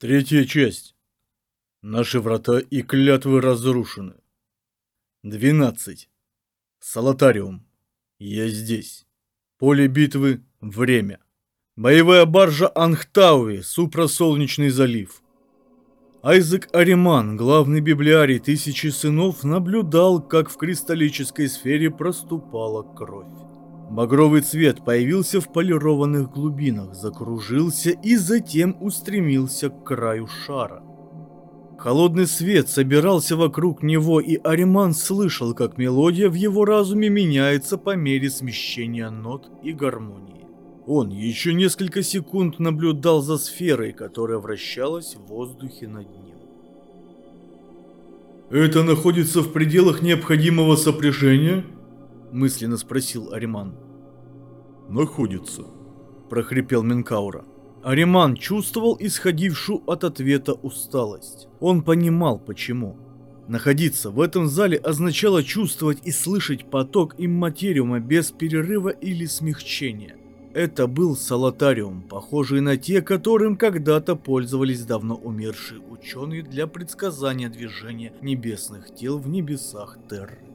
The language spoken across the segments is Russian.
Третья часть. Наши врата и клятвы разрушены. 12. Салатариум. Я здесь. Поле битвы. Время. Боевая баржа Анхтауи, супросолнечный залив. Айзек Ариман, главный библиарий Тысячи Сынов, наблюдал, как в кристаллической сфере проступала кровь. Багровый цвет появился в полированных глубинах, закружился и затем устремился к краю шара. Холодный свет собирался вокруг него, и Ариман слышал, как мелодия в его разуме меняется по мере смещения нот и гармонии. Он еще несколько секунд наблюдал за сферой, которая вращалась в воздухе над ним. «Это находится в пределах необходимого сопряжения?» Мысленно спросил Ариман. Находится, прохрипел Минкаура. Ариман чувствовал исходившую от ответа усталость. Он понимал, почему. Находиться в этом зале означало чувствовать и слышать поток имматериума без перерыва или смягчения. Это был салатариум, похожий на те, которым когда-то пользовались давно умершие ученые для предсказания движения небесных тел в небесах Терры.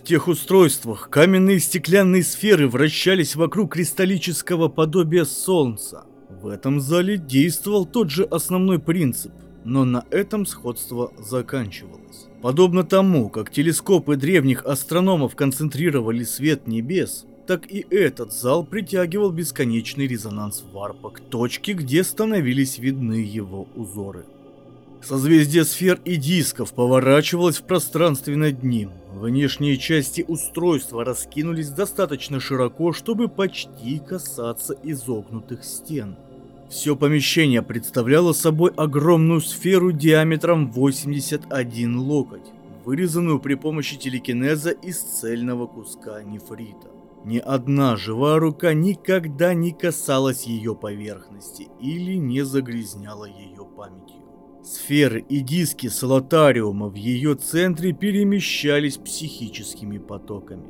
В тех устройствах каменные стеклянные сферы вращались вокруг кристаллического подобия Солнца. В этом зале действовал тот же основной принцип, но на этом сходство заканчивалось. Подобно тому, как телескопы древних астрономов концентрировали свет небес, так и этот зал притягивал бесконечный резонанс варпа к точке, где становились видны его узоры. Созвездие сфер и дисков поворачивалось в пространстве над ним. Внешние части устройства раскинулись достаточно широко, чтобы почти касаться изогнутых стен. Все помещение представляло собой огромную сферу диаметром 81 локоть, вырезанную при помощи телекинеза из цельного куска нефрита. Ни одна живая рука никогда не касалась ее поверхности или не загрязняла ее памятью. Сферы и диски солотариума в ее центре перемещались психическими потоками.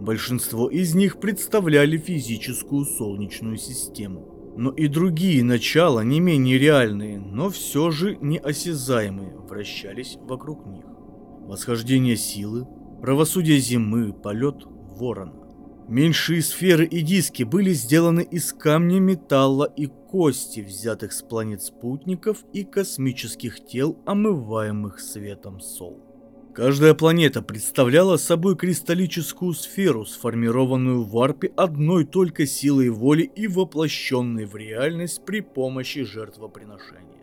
Большинство из них представляли физическую солнечную систему. Но и другие начала, не менее реальные, но все же неосязаемые, вращались вокруг них. Восхождение силы, правосудие зимы, полет ворона. Меньшие сферы и диски были сделаны из камня, металла и кости, взятых с планет спутников и космических тел, омываемых светом Сол. Каждая планета представляла собой кристаллическую сферу, сформированную в варпе одной только силой воли и воплощенной в реальность при помощи жертвоприношения.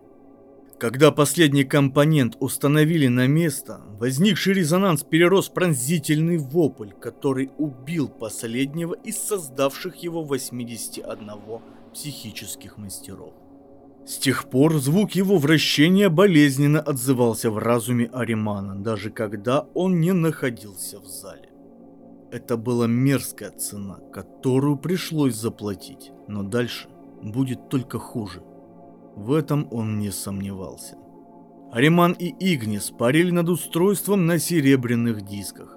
Когда последний компонент установили на место, возникший резонанс перерос пронзительный вопль, который убил последнего из создавших его 81 психических мастеров. С тех пор звук его вращения болезненно отзывался в разуме Аримана, даже когда он не находился в зале. Это была мерзкая цена, которую пришлось заплатить, но дальше будет только хуже – в этом он не сомневался. Ариман и Игнис парили над устройством на серебряных дисках.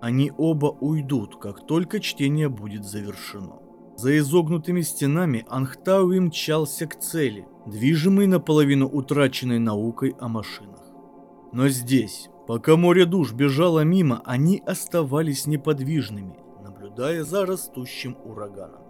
Они оба уйдут, как только чтение будет завершено. За изогнутыми стенами Анхтауи мчался к цели, движимый наполовину утраченной наукой о машинах. Но здесь, пока море душ бежало мимо, они оставались неподвижными, наблюдая за растущим ураганом.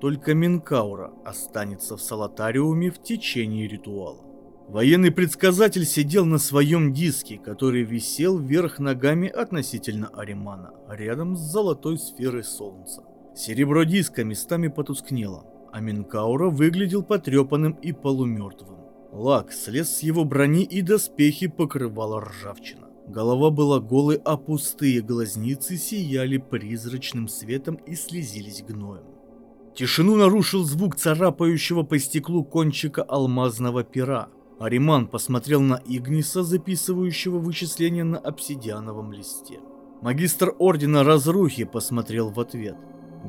Только Минкаура останется в Салатариуме в течение ритуала. Военный предсказатель сидел на своем диске, который висел вверх ногами относительно Аримана, рядом с золотой сферой солнца. Серебро диска местами потускнело, а Минкаура выглядел потрепанным и полумертвым. Лак слез с его брони и доспехи покрывала ржавчина. Голова была голой, а пустые глазницы сияли призрачным светом и слезились гноем. Тишину нарушил звук царапающего по стеклу кончика алмазного пера. Ариман посмотрел на Игниса, записывающего вычисления на обсидиановом листе. Магистр Ордена Разрухи посмотрел в ответ.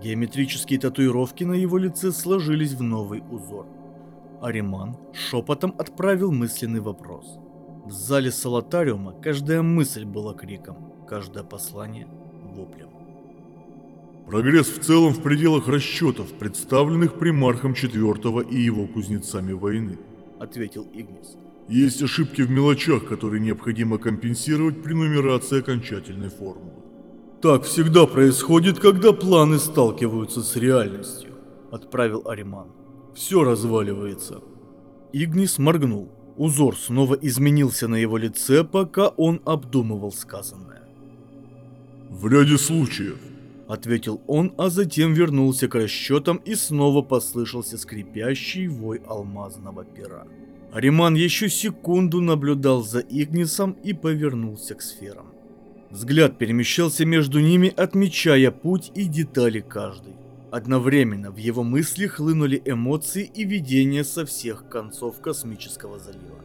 Геометрические татуировки на его лице сложились в новый узор. Ариман шепотом отправил мысленный вопрос. В зале Салатариума каждая мысль была криком, каждое послание – воплем. Прогресс в целом в пределах расчетов, представленных примархом четвертого и его кузнецами войны. ответил Игнис. Есть ошибки в мелочах, которые необходимо компенсировать при нумерации окончательной формулы. Так всегда происходит, когда планы сталкиваются с реальностью, отправил Ариман. Все разваливается. Игнис моргнул. Узор снова изменился на его лице, пока он обдумывал сказанное. В ряде случаев, ответил он, а затем вернулся к расчетам и снова послышался скрипящий вой алмазного пера. Ариман еще секунду наблюдал за Игнисом и повернулся к сферам. Взгляд перемещался между ними, отмечая путь и детали каждой. Одновременно в его мысли хлынули эмоции и видения со всех концов космического залива.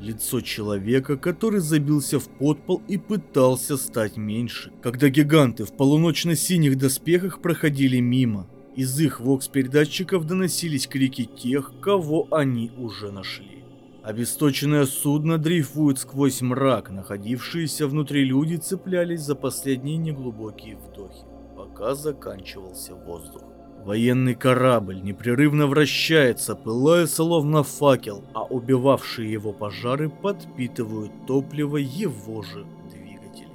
Лицо человека, который забился в подпол и пытался стать меньше, когда гиганты в полуночно-синих доспехах проходили мимо. Из их вокс-передатчиков доносились крики тех, кого они уже нашли. Обесточенное судно дрейфует сквозь мрак, находившиеся внутри люди цеплялись за последние неглубокие вдохи, пока заканчивался воздух. Военный корабль непрерывно вращается, пылая словно факел, а убивавшие его пожары подпитывают топливо его же двигателей.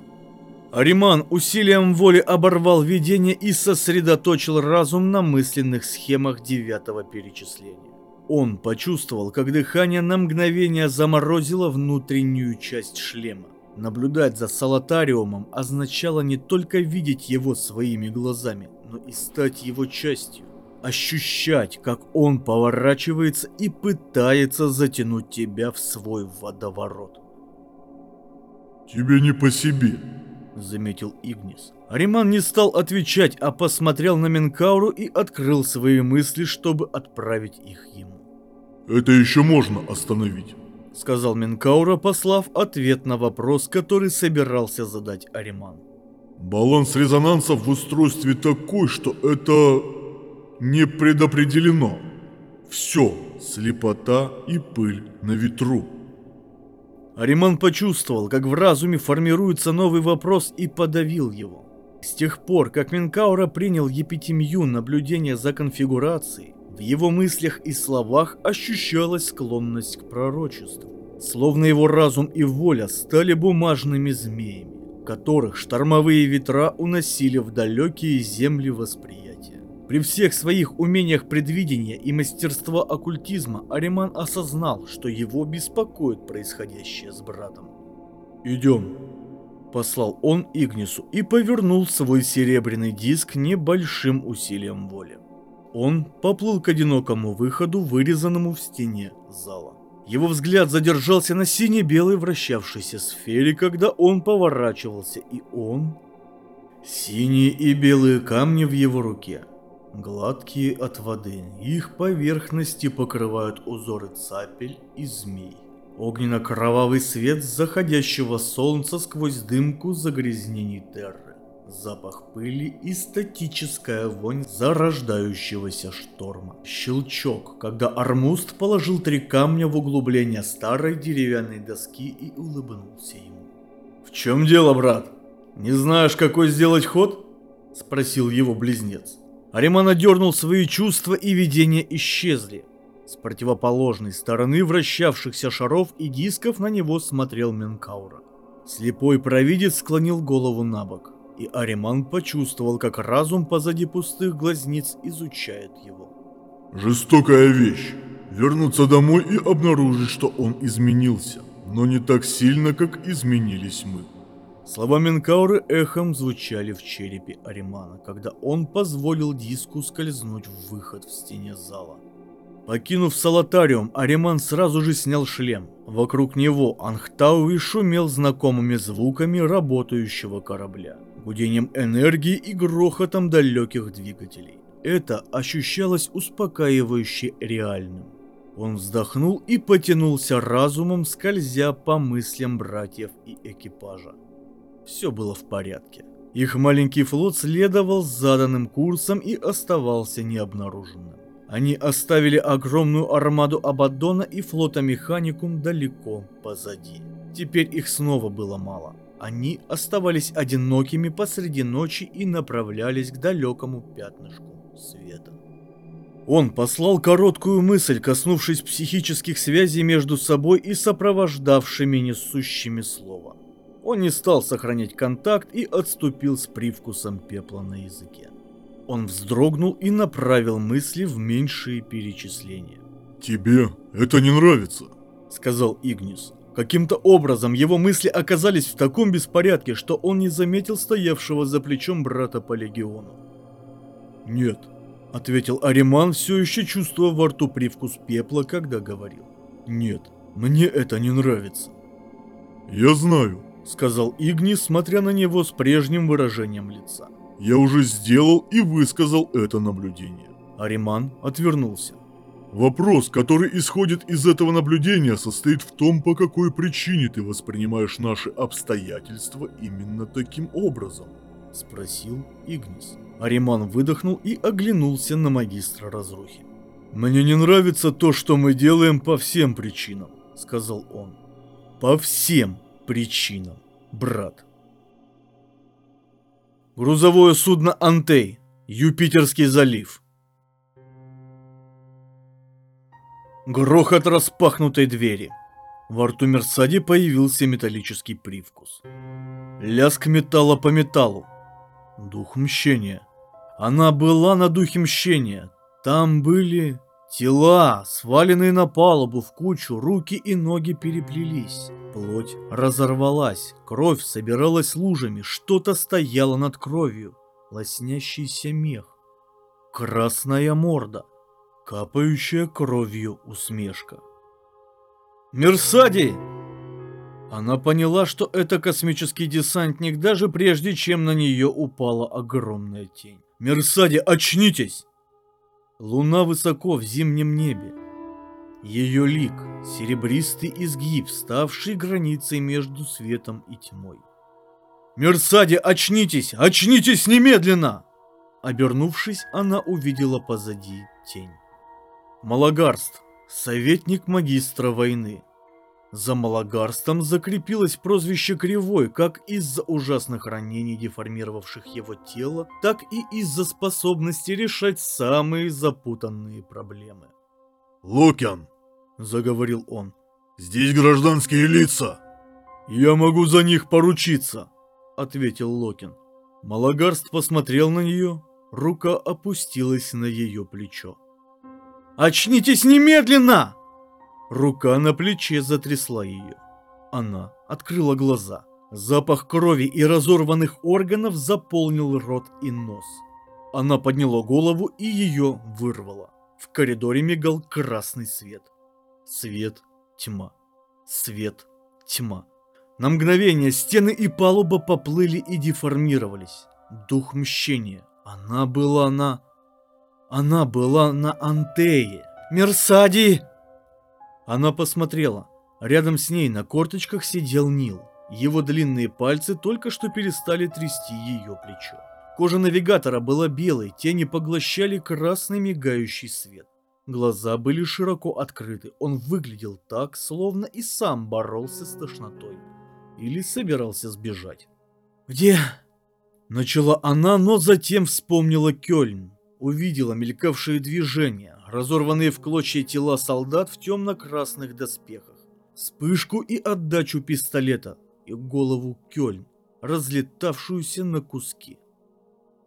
Ариман усилием воли оборвал видение и сосредоточил разум на мысленных схемах девятого перечисления. Он почувствовал, как дыхание на мгновение заморозило внутреннюю часть шлема. Наблюдать за Салатариумом означало не только видеть его своими глазами, но и стать его частью. Ощущать, как он поворачивается и пытается затянуть тебя в свой водоворот. «Тебе не по себе», — заметил Игнис. Ариман не стал отвечать, а посмотрел на Менкауру и открыл свои мысли, чтобы отправить их ему. «Это еще можно остановить», — сказал Менкаура, послав ответ на вопрос, который собирался задать Ариман. «Баланс резонансов в устройстве такой, что это не предопределено. Все, слепота и пыль на ветру». Ариман почувствовал, как в разуме формируется новый вопрос и подавил его. С тех пор, как Минкаура принял епитемью наблюдения за конфигурацией, в его мыслях и словах ощущалась склонность к пророчеству. Словно его разум и воля стали бумажными змеями, которых штормовые ветра уносили в далекие земли восприятия. При всех своих умениях предвидения и мастерства оккультизма Ариман осознал, что его беспокоит происходящее с братом. «Идем», – послал он Игнису и повернул свой серебряный диск небольшим усилием воли. Он поплыл к одинокому выходу, вырезанному в стене зала. Его взгляд задержался на сине-белой вращавшейся сфере, когда он поворачивался, и он... Синие и белые камни в его руке, гладкие от воды, их поверхности покрывают узоры цапель и змей. Огненно-кровавый свет заходящего солнца сквозь дымку загрязнений терры запах пыли и статическая вонь зарождающегося шторма. Щелчок, когда Армуст положил три камня в углубление старой деревянной доски и улыбнулся ему. «В чем дело, брат? Не знаешь, какой сделать ход?» – спросил его близнец. Ариман дернул свои чувства и видения исчезли. С противоположной стороны вращавшихся шаров и дисков на него смотрел Менкаура. Слепой провидец склонил голову на бок и Ариман почувствовал, как разум позади пустых глазниц изучает его. «Жестокая вещь. Вернуться домой и обнаружить, что он изменился, но не так сильно, как изменились мы». Слова Менкауры эхом звучали в черепе Аримана, когда он позволил диску скользнуть в выход в стене зала. Покинув салатариум, Ариман сразу же снял шлем. Вокруг него Анхтауи шумел знакомыми звуками работающего корабля гудением энергии и грохотом далеких двигателей. Это ощущалось успокаивающе реальным. Он вздохнул и потянулся разумом, скользя по мыслям братьев и экипажа. Все было в порядке. Их маленький флот следовал заданным курсом и оставался необнаруженным. Они оставили огромную армаду Абаддона и флота Механикум далеко позади. Теперь их снова было мало. Они оставались одинокими посреди ночи и направлялись к далекому пятнышку света. Он послал короткую мысль, коснувшись психических связей между собой и сопровождавшими несущими слова. Он не стал сохранять контакт и отступил с привкусом пепла на языке. Он вздрогнул и направил мысли в меньшие перечисления. «Тебе это не нравится», — сказал Игнис. Каким-то образом его мысли оказались в таком беспорядке, что он не заметил стоявшего за плечом брата по легиону. «Нет», — ответил Ариман, все еще чувствуя во рту привкус пепла, когда говорил. «Нет, мне это не нравится». «Я знаю», — сказал Игни, смотря на него с прежним выражением лица. «Я уже сделал и высказал это наблюдение». Ариман отвернулся. Вопрос, который исходит из этого наблюдения, состоит в том, по какой причине ты воспринимаешь наши обстоятельства именно таким образом. Спросил Игнис. Ариман выдохнул и оглянулся на магистра разрухи. «Мне не нравится то, что мы делаем по всем причинам», — сказал он. «По всем причинам, брат». Грузовое судно «Антей», Юпитерский залив. Грохот распахнутой двери. Во рту Мерсади появился металлический привкус. Лязг металла по металлу. Дух мщения. Она была на духе мщения. Там были тела, сваленные на палубу в кучу, руки и ноги переплелись. Плоть разорвалась, кровь собиралась лужами, что-то стояло над кровью. Лоснящийся мех. Красная морда капающая кровью усмешка. «Мерсади!» Она поняла, что это космический десантник, даже прежде чем на нее упала огромная тень. «Мерсади, очнитесь!» Луна высоко в зимнем небе. Ее лик — серебристый изгиб, ставший границей между светом и тьмой. «Мерсади, очнитесь! Очнитесь немедленно!» Обернувшись, она увидела позади тень. Малагарст, советник магистра войны. За Малагарстом закрепилось прозвище Кривой как из-за ужасных ранений, деформировавших его тело, так и из-за способности решать самые запутанные проблемы. «Лукян!» — заговорил он. «Здесь гражданские лица!» «Я могу за них поручиться!» — ответил Локин. Малагарст посмотрел на нее, рука опустилась на ее плечо. Очнитесь немедленно!» Рука на плече затрясла ее. Она открыла глаза. Запах крови и разорванных органов заполнил рот и нос. Она подняла голову и ее вырвала. В коридоре мигал красный свет. Свет, тьма. Свет, тьма. На мгновение стены и палуба поплыли и деформировались. Дух мщения. Она была на... Она была на Антее. Мерсади! Она посмотрела. Рядом с ней на корточках сидел Нил. Его длинные пальцы только что перестали трясти ее плечо. Кожа навигатора была белой, тени поглощали красный мигающий свет. Глаза были широко открыты. Он выглядел так, словно и сам боролся с тошнотой. Или собирался сбежать. «Где?» Начала она, но затем вспомнила Кёльн увидела мелькавшие движения, разорванные в клочья тела солдат в темно-красных доспехах, вспышку и отдачу пистолета и голову Кёльн, разлетавшуюся на куски.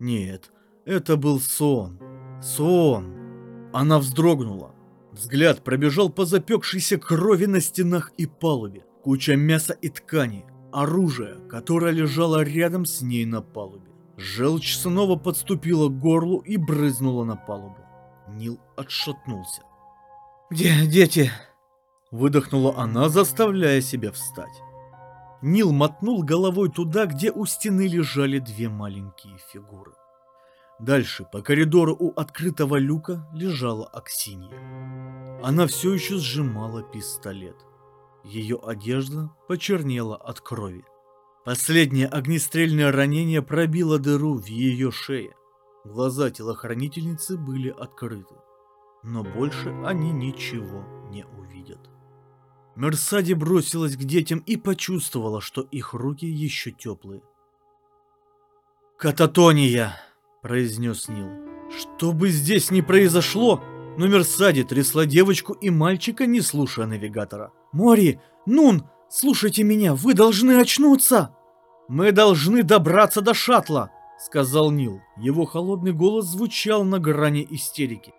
Нет, это был сон. Сон. Она вздрогнула. Взгляд пробежал по запекшейся крови на стенах и палубе. Куча мяса и ткани. Оружие, которое лежало рядом с ней на палубе. Желчь снова подступила к горлу и брызнула на палубу. Нил отшатнулся. «Где дети?» Выдохнула она, заставляя себя встать. Нил мотнул головой туда, где у стены лежали две маленькие фигуры. Дальше, по коридору у открытого люка, лежала Аксинья. Она все еще сжимала пистолет. Ее одежда почернела от крови. Последнее огнестрельное ранение пробило дыру в ее шее. Глаза телохранительницы были открыты, но больше они ничего не увидят. Мерсади бросилась к детям и почувствовала, что их руки еще теплые. «Кататония!» — произнес Нил. Что бы здесь ни произошло, но Мерсади трясла девочку и мальчика, не слушая навигатора. «Мори! Нун! Слушайте меня! Вы должны очнуться!» «Мы должны добраться до шаттла!» — сказал Нил. Его холодный голос звучал на грани истерики.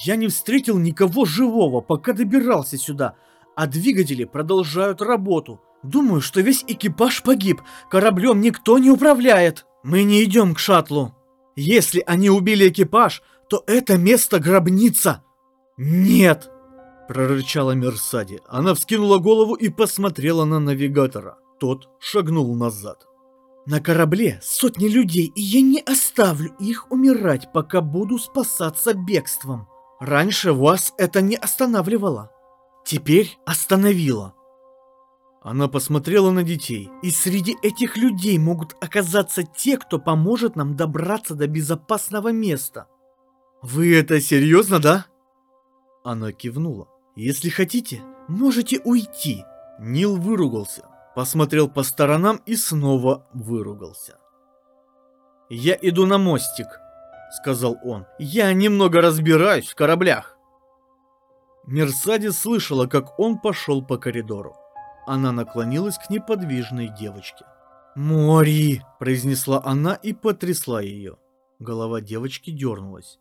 «Я не встретил никого живого, пока добирался сюда, а двигатели продолжают работу. Думаю, что весь экипаж погиб. Кораблем никто не управляет. Мы не идем к шаттлу. Если они убили экипаж, то это место гробница. Нет!» Прорычала Мерсади. Она вскинула голову и посмотрела на навигатора. Тот шагнул назад. На корабле сотни людей, и я не оставлю их умирать, пока буду спасаться бегством. Раньше вас это не останавливало. Теперь остановило. Она посмотрела на детей. И среди этих людей могут оказаться те, кто поможет нам добраться до безопасного места. Вы это серьезно, да? Она кивнула. Если хотите, можете уйти. Нил выругался посмотрел по сторонам и снова выругался. «Я иду на мостик», — сказал он. «Я немного разбираюсь в кораблях». Мерсадис слышала, как он пошел по коридору. Она наклонилась к неподвижной девочке. «Мори!» – произнесла она и потрясла ее. Голова девочки дернулась.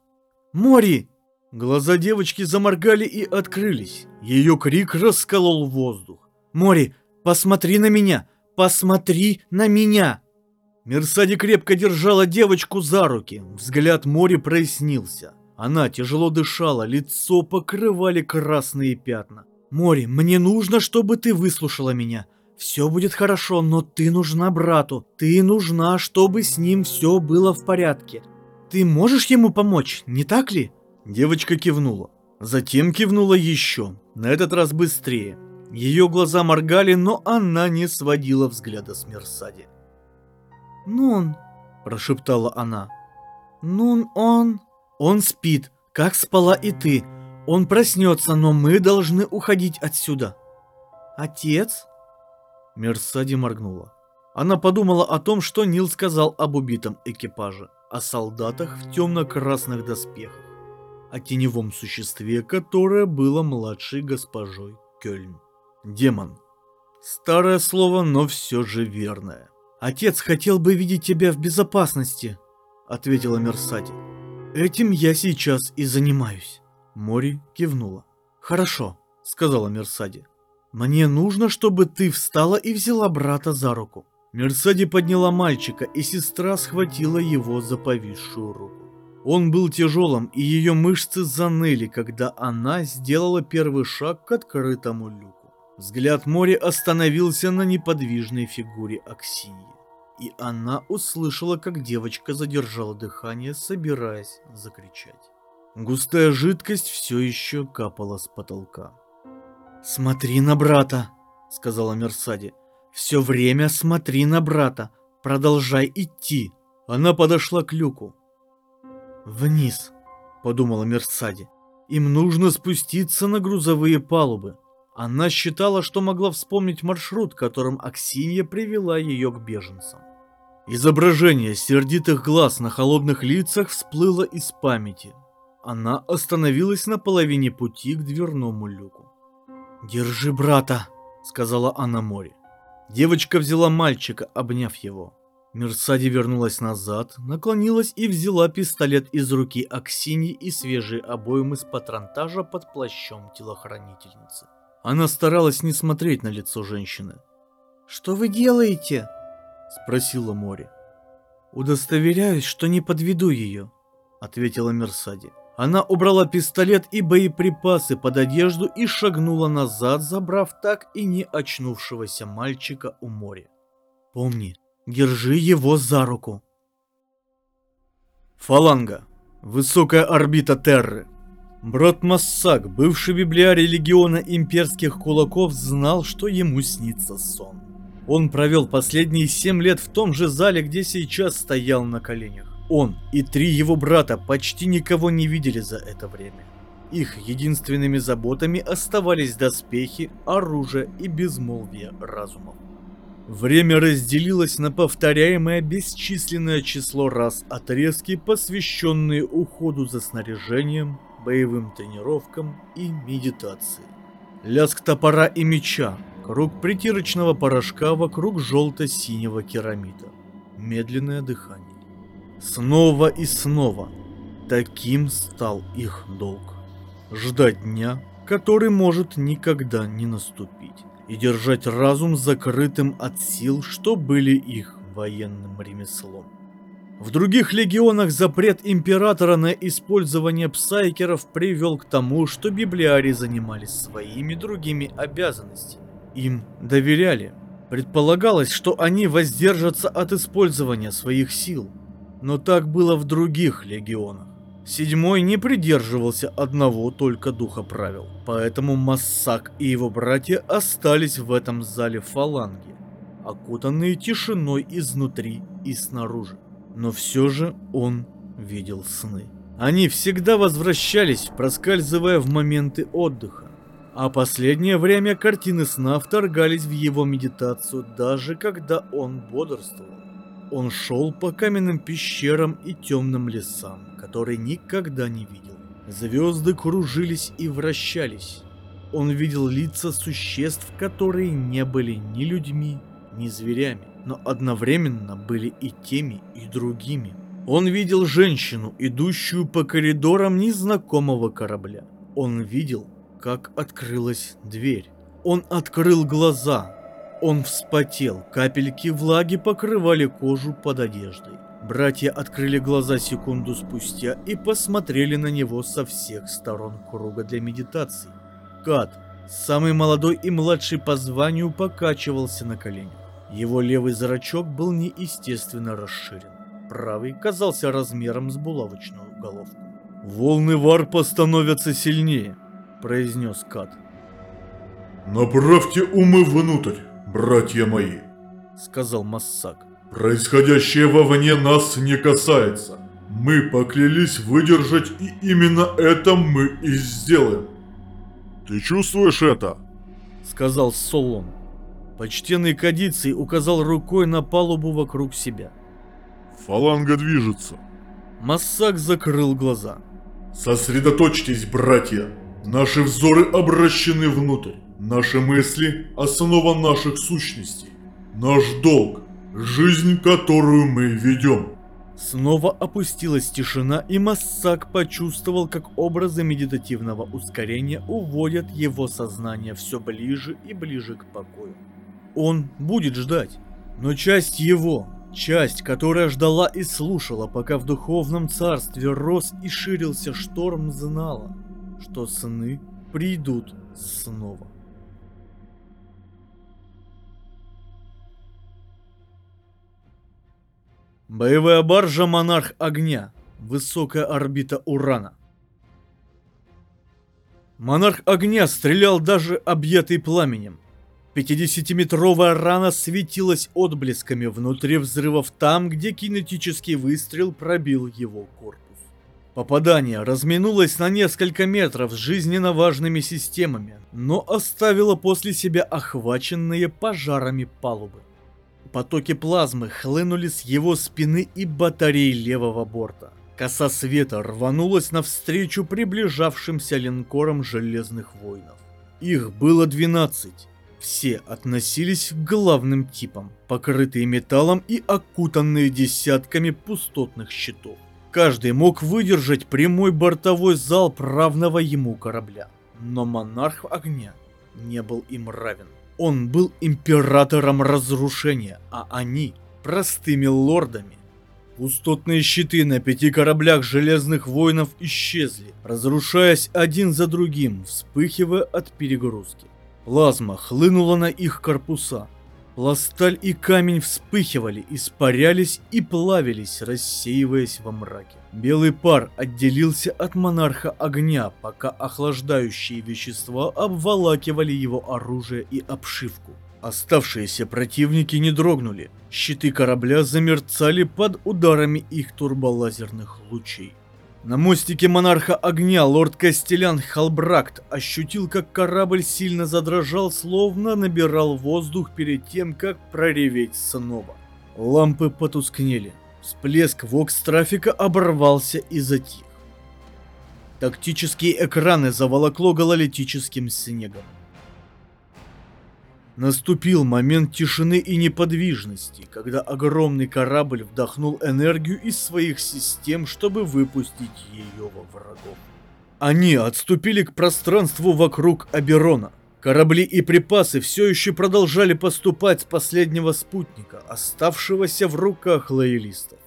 «Мори!» Глаза девочки заморгали и открылись. Ее крик расколол воздух. «Мори, Посмотри на меня! Посмотри на меня!» Мерсади крепко держала девочку за руки. Взгляд Мори прояснился. Она тяжело дышала, лицо покрывали красные пятна. «Мори, мне нужно, чтобы ты выслушала меня. Все будет хорошо, но ты нужна брату. Ты нужна, чтобы с ним все было в порядке. Ты можешь ему помочь, не так ли?» Девочка кивнула. Затем кивнула еще, на этот раз быстрее. Ее глаза моргали, но она не сводила взгляда с Мерсади. «Нун», — прошептала она. «Нун, он...» «Он спит, как спала и ты. Он проснется, но мы должны уходить отсюда». «Отец?» Мерсади моргнула. Она подумала о том, что Нил сказал об убитом экипаже, о солдатах в темно-красных доспехах, о теневом существе, которое было младшей госпожой Кёльн. Демон. Старое слово, но все же верное. Отец хотел бы видеть тебя в безопасности, ответила Мерсади. Этим я сейчас и занимаюсь. Мори кивнула. Хорошо, сказала Мерсади. Мне нужно, чтобы ты встала и взяла брата за руку. Мерсади подняла мальчика, и сестра схватила его за повисшую руку. Он был тяжелым, и ее мышцы заныли, когда она сделала первый шаг к открытому люку. Взгляд Мори остановился на неподвижной фигуре Аксиньи, и она услышала, как девочка задержала дыхание, собираясь закричать. Густая жидкость все еще капала с потолка. «Смотри на брата!» — сказала Мерсади. «Все время смотри на брата! Продолжай идти!» Она подошла к люку. «Вниз!» — подумала Мерсади. «Им нужно спуститься на грузовые палубы. Она считала, что могла вспомнить маршрут, которым Аксинья привела ее к беженцам. Изображение сердитых глаз на холодных лицах всплыло из памяти. Она остановилась на половине пути к дверному люку. «Держи брата», — сказала она море. Девочка взяла мальчика, обняв его. Мерсади вернулась назад, наклонилась и взяла пистолет из руки Аксини и свежие обоймы с патронтажа под плащом телохранительницы. Она старалась не смотреть на лицо женщины. «Что вы делаете?» — спросила Мори. «Удостоверяюсь, что не подведу ее», — ответила Мерсади. Она убрала пистолет и боеприпасы под одежду и шагнула назад, забрав так и не очнувшегося мальчика у моря. «Помни, держи его за руку». Фаланга. Высокая орбита Терры. Брат Массак, бывший библиарий легиона имперских кулаков, знал, что ему снится сон. Он провел последние семь лет в том же зале, где сейчас стоял на коленях. Он и три его брата почти никого не видели за это время. Их единственными заботами оставались доспехи, оружие и безмолвие разумов. Время разделилось на повторяемое бесчисленное число раз отрезки, посвященные уходу за снаряжением, боевым тренировкам и медитации. Лязг топора и меча, круг притирочного порошка вокруг желто-синего керамита. Медленное дыхание. Снова и снова. Таким стал их долг. Ждать дня, который может никогда не наступить, и держать разум закрытым от сил, что были их военным ремеслом. В других легионах запрет императора на использование псайкеров привел к тому, что библиари занимались своими другими обязанностями. Им доверяли. Предполагалось, что они воздержатся от использования своих сил. Но так было в других легионах. Седьмой не придерживался одного только духа правил, поэтому Массак и его братья остались в этом зале фаланги, окутанные тишиной изнутри и снаружи. Но все же он видел сны. Они всегда возвращались, проскальзывая в моменты отдыха. А последнее время картины сна вторгались в его медитацию, даже когда он бодрствовал. Он шел по каменным пещерам и темным лесам, которые никогда не видел. Звезды кружились и вращались. Он видел лица существ, которые не были ни людьми, ни зверями но одновременно были и теми, и другими. Он видел женщину, идущую по коридорам незнакомого корабля. Он видел, как открылась дверь. Он открыл глаза. Он вспотел, капельки влаги покрывали кожу под одеждой. Братья открыли глаза секунду спустя и посмотрели на него со всех сторон круга для медитации. Кат, самый молодой и младший по званию, покачивался на коленях. Его левый зрачок был неестественно расширен. Правый казался размером с булавочную головку. «Волны варпа становятся сильнее», — произнес Кат. «Направьте умы внутрь, братья мои», — сказал Массак. «Происходящее вовне нас не касается. Мы поклялись выдержать, и именно это мы и сделаем». «Ты чувствуешь это?» — сказал Солон. Почтенный Кадиций указал рукой на палубу вокруг себя. Фаланга движется. Массак закрыл глаза. Сосредоточьтесь, братья. Наши взоры обращены внутрь. Наши мысли – основа наших сущностей. Наш долг – жизнь, которую мы ведем. Снова опустилась тишина, и Массак почувствовал, как образы медитативного ускорения уводят его сознание все ближе и ближе к покою. Он будет ждать. Но часть его, часть, которая ждала и слушала, пока в духовном царстве рос и ширился шторм, знала, что сны придут снова. Боевая баржа «Монарх огня». Высокая орбита Урана. Монарх огня стрелял даже объятый пламенем. Пятидесятиметровая рана светилась отблесками внутри взрывов там, где кинетический выстрел пробил его корпус. Попадание разминулось на несколько метров с жизненно важными системами, но оставило после себя охваченные пожарами палубы. Потоки плазмы хлынули с его спины и батарей левого борта. Коса света рванулась навстречу приближавшимся линкорам Железных Воинов. Их было 12, все относились к главным типам, покрытые металлом и окутанные десятками пустотных щитов. Каждый мог выдержать прямой бортовой залп равного ему корабля. Но монарх огня не был им равен. Он был императором разрушения, а они простыми лордами. Пустотные щиты на пяти кораблях Железных Воинов исчезли, разрушаясь один за другим, вспыхивая от перегрузки. Плазма хлынула на их корпуса. Пласталь и камень вспыхивали, испарялись и плавились, рассеиваясь во мраке. Белый пар отделился от монарха огня, пока охлаждающие вещества обволакивали его оружие и обшивку. Оставшиеся противники не дрогнули. Щиты корабля замерцали под ударами их турболазерных лучей. На мостике монарха огня лорд Кастелян Халбракт ощутил, как корабль сильно задрожал, словно набирал воздух перед тем, как прореветь снова. Лампы потускнели. Всплеск вокс-трафика оборвался и затих. Тактические экраны заволокло гололитическим снегом. Наступил момент тишины и неподвижности, когда огромный корабль вдохнул энергию из своих систем, чтобы выпустить ее во врагов. Они отступили к пространству вокруг Аберона. Корабли и припасы все еще продолжали поступать с последнего спутника, оставшегося в руках лоялистов.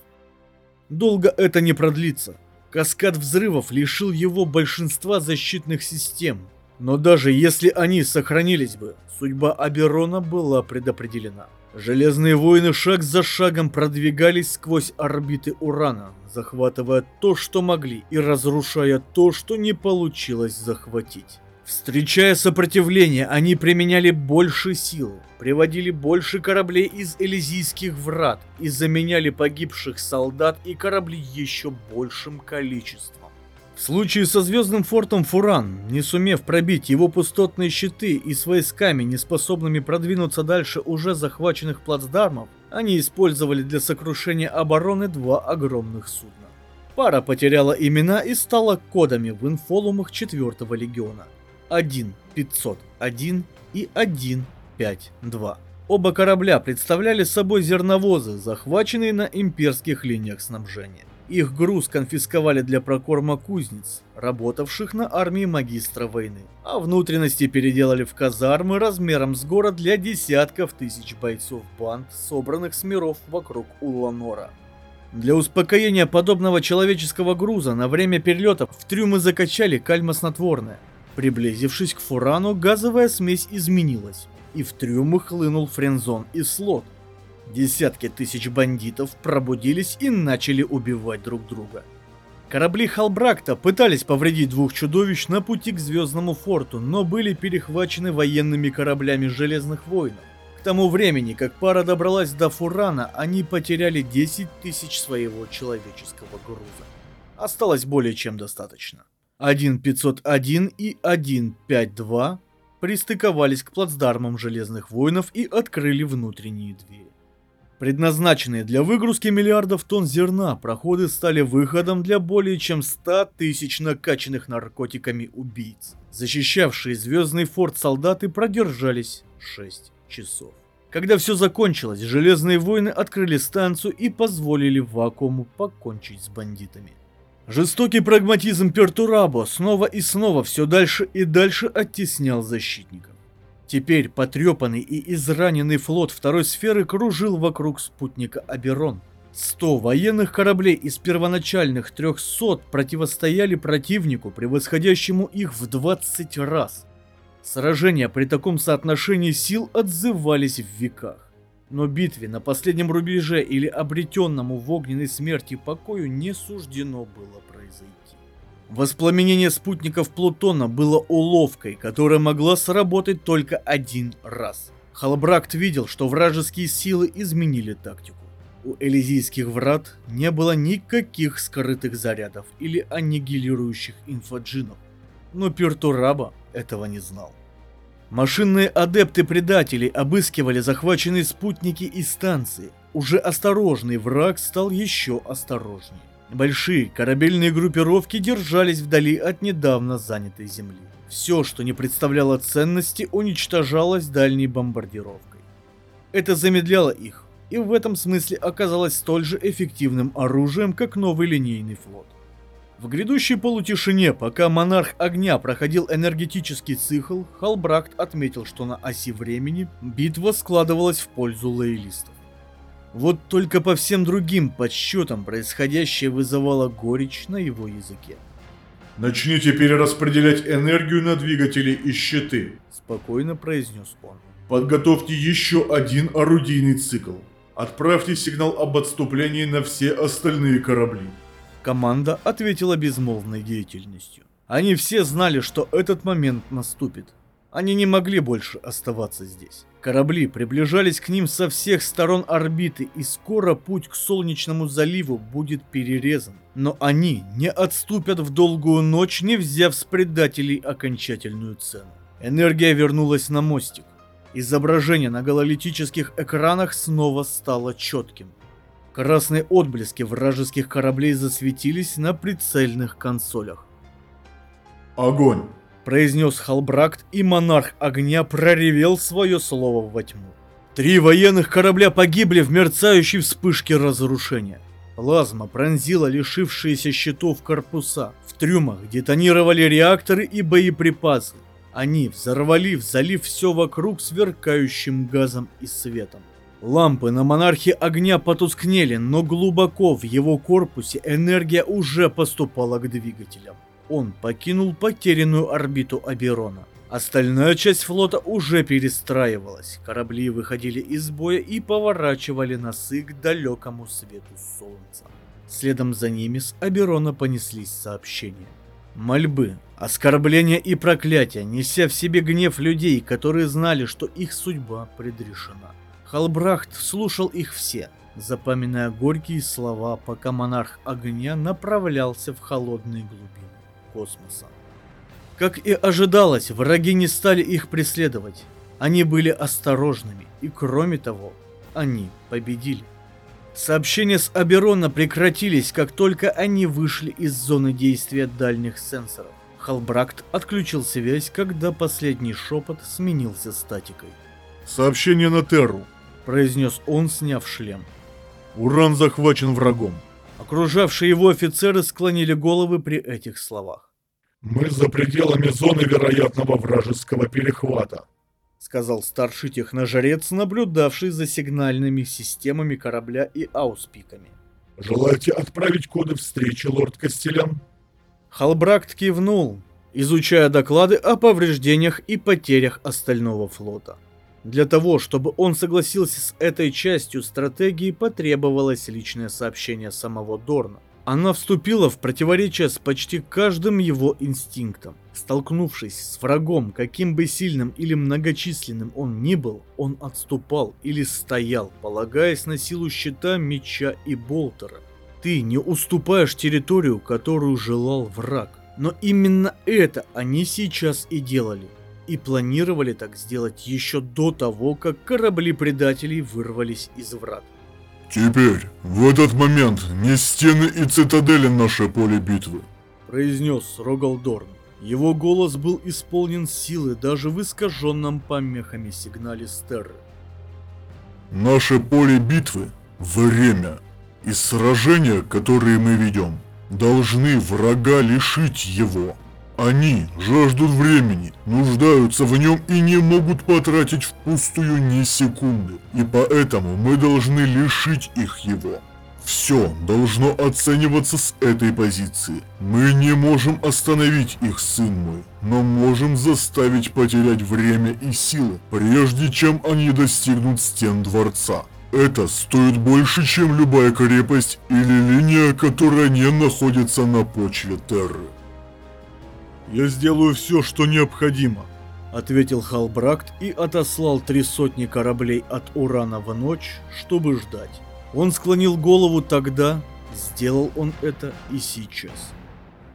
Долго это не продлится. Каскад взрывов лишил его большинства защитных систем, но даже если они сохранились бы, судьба Аберона была предопределена. Железные воины шаг за шагом продвигались сквозь орбиты Урана, захватывая то, что могли, и разрушая то, что не получилось захватить. Встречая сопротивление, они применяли больше силы, приводили больше кораблей из Элизийских врат и заменяли погибших солдат и корабли еще большим количеством. В случае со Звездным фортом Фуран, не сумев пробить его пустотные щиты и с войсками, не способными продвинуться дальше уже захваченных плацдармов, они использовали для сокрушения обороны два огромных судна. Пара потеряла имена и стала кодами в инфолумах 4-го легиона. 1-501 и 1-5-2. Оба корабля представляли собой зерновозы, захваченные на имперских линиях снабжения. Их груз конфисковали для прокорма кузнец, работавших на армии магистра войны, а внутренности переделали в казармы размером с город для десятков тысяч бойцов банд, собранных с миров вокруг Уланора. Для успокоения подобного человеческого груза на время перелетов в трюмы закачали кальмоснотворное. Приблизившись к фурану, газовая смесь изменилась, и в трюмы хлынул френзон и слот, Десятки тысяч бандитов пробудились и начали убивать друг друга. Корабли Халбракта пытались повредить двух чудовищ на пути к Звездному форту, но были перехвачены военными кораблями Железных воинов. К тому времени, как пара добралась до Фурана, они потеряли 10 тысяч своего человеческого груза. Осталось более чем достаточно. 1.501 и 1.5.2 пристыковались к плацдармам Железных воинов и открыли внутренние двери. Предназначенные для выгрузки миллиардов тонн зерна, проходы стали выходом для более чем 100 тысяч накачанных наркотиками убийц. Защищавшие Звездный форт солдаты продержались 6 часов. Когда все закончилось, Железные войны открыли станцию и позволили вакууму покончить с бандитами. Жестокий прагматизм Пертурабо снова и снова все дальше и дальше оттеснял защитников. Теперь потрепанный и израненный флот второй сферы кружил вокруг спутника Аберон. 100 военных кораблей из первоначальных 300 противостояли противнику, превосходящему их в 20 раз. Сражения при таком соотношении сил отзывались в веках. Но битве на последнем рубеже или обретенному в огненной смерти покою не суждено было произойти. Воспламенение спутников Плутона было уловкой, которая могла сработать только один раз. Халбракт видел, что вражеские силы изменили тактику. У Элизийских врат не было никаких скрытых зарядов или аннигилирующих инфоджинов. Но Пертураба этого не знал. Машинные адепты-предателей обыскивали захваченные спутники и станции. Уже осторожный враг стал еще осторожнее. Большие корабельные группировки держались вдали от недавно занятой земли. Все, что не представляло ценности, уничтожалось дальней бомбардировкой. Это замедляло их, и в этом смысле оказалось столь же эффективным оружием, как новый линейный флот. В грядущей полутишине, пока монарх огня проходил энергетический цикл, Халбракт отметил, что на оси времени битва складывалась в пользу лоялистов. Вот только по всем другим подсчетам происходящее вызывало горечь на его языке. «Начните перераспределять энергию на двигатели и щиты», – спокойно произнес он. «Подготовьте еще один орудийный цикл. Отправьте сигнал об отступлении на все остальные корабли». Команда ответила безмолвной деятельностью. Они все знали, что этот момент наступит. Они не могли больше оставаться здесь. Корабли приближались к ним со всех сторон орбиты, и скоро путь к Солнечному заливу будет перерезан. Но они не отступят в долгую ночь, не взяв с предателей окончательную цену. Энергия вернулась на мостик. Изображение на гололитических экранах снова стало четким. Красные отблески вражеских кораблей засветились на прицельных консолях. Огонь! Произнес Халбракт, и монарх огня проревел свое слово во тьму. Три военных корабля погибли в мерцающей вспышке разрушения. Плазма пронзила лишившиеся щитов корпуса. В трюмах детонировали реакторы и боеприпасы. Они взорвали, залив все вокруг сверкающим газом и светом. Лампы на монархе огня потускнели, но глубоко в его корпусе энергия уже поступала к двигателям он покинул потерянную орбиту Аберона. Остальная часть флота уже перестраивалась, корабли выходили из боя и поворачивали носы к далекому свету солнца. Следом за ними с Аберона понеслись сообщения. Мольбы, оскорбления и проклятия, неся в себе гнев людей, которые знали, что их судьба предрешена. Халбрахт слушал их все, запоминая горькие слова, пока монарх огня направлялся в холодные глубины космоса. Как и ожидалось, враги не стали их преследовать. Они были осторожными, и кроме того, они победили. Сообщения с Аберона прекратились, как только они вышли из зоны действия дальних сенсоров. Халбракт отключил связь, когда последний шепот сменился статикой. «Сообщение на Терру», — произнес он, сняв шлем. «Уран захвачен врагом. Окружавшие его офицеры склонили головы при этих словах. «Мы за пределами зоны вероятного вражеского перехвата», сказал старший техножрец, наблюдавший за сигнальными системами корабля и ауспиками. «Желаете отправить коды встречи, лорд Костелян?» Халбракт кивнул, изучая доклады о повреждениях и потерях остального флота. Для того, чтобы он согласился с этой частью стратегии, потребовалось личное сообщение самого Дорна. Она вступила в противоречие с почти каждым его инстинктом. Столкнувшись с врагом, каким бы сильным или многочисленным он ни был, он отступал или стоял, полагаясь на силу щита, меча и болтера. Ты не уступаешь территорию, которую желал враг. Но именно это они сейчас и делали и планировали так сделать еще до того, как корабли предателей вырвались из врат. «Теперь, в этот момент, не стены и цитадели наше поле битвы», произнес Рогалдорн. Его голос был исполнен силы даже в искаженном помехами сигнале Стерры. «Наше поле битвы – время, и сражения, которые мы ведем, должны врага лишить его». Они жаждут времени, нуждаются в нем и не могут потратить впустую ни секунды. И поэтому мы должны лишить их его. Все должно оцениваться с этой позиции. Мы не можем остановить их, сын мой, но можем заставить потерять время и силы, прежде чем они достигнут стен дворца. Это стоит больше, чем любая крепость или линия, которая не находится на почве Терры. «Я сделаю все, что необходимо», — ответил Халбракт и отослал три сотни кораблей от Урана в ночь, чтобы ждать. Он склонил голову тогда, сделал он это и сейчас.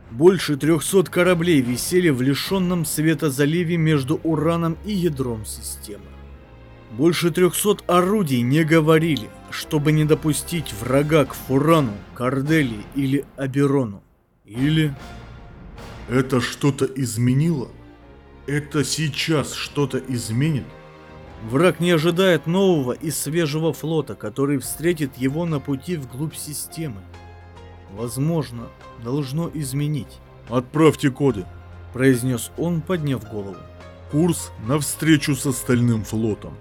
Больше трехсот кораблей висели в лишенном света заливе между Ураном и ядром системы. Больше трехсот орудий не говорили, чтобы не допустить врага к Фурану, Кордели или Аберону. Или это что-то изменило? Это сейчас что-то изменит? Враг не ожидает нового и свежего флота, который встретит его на пути вглубь системы. Возможно, должно изменить. «Отправьте коды», – произнес он, подняв голову. «Курс навстречу с остальным флотом».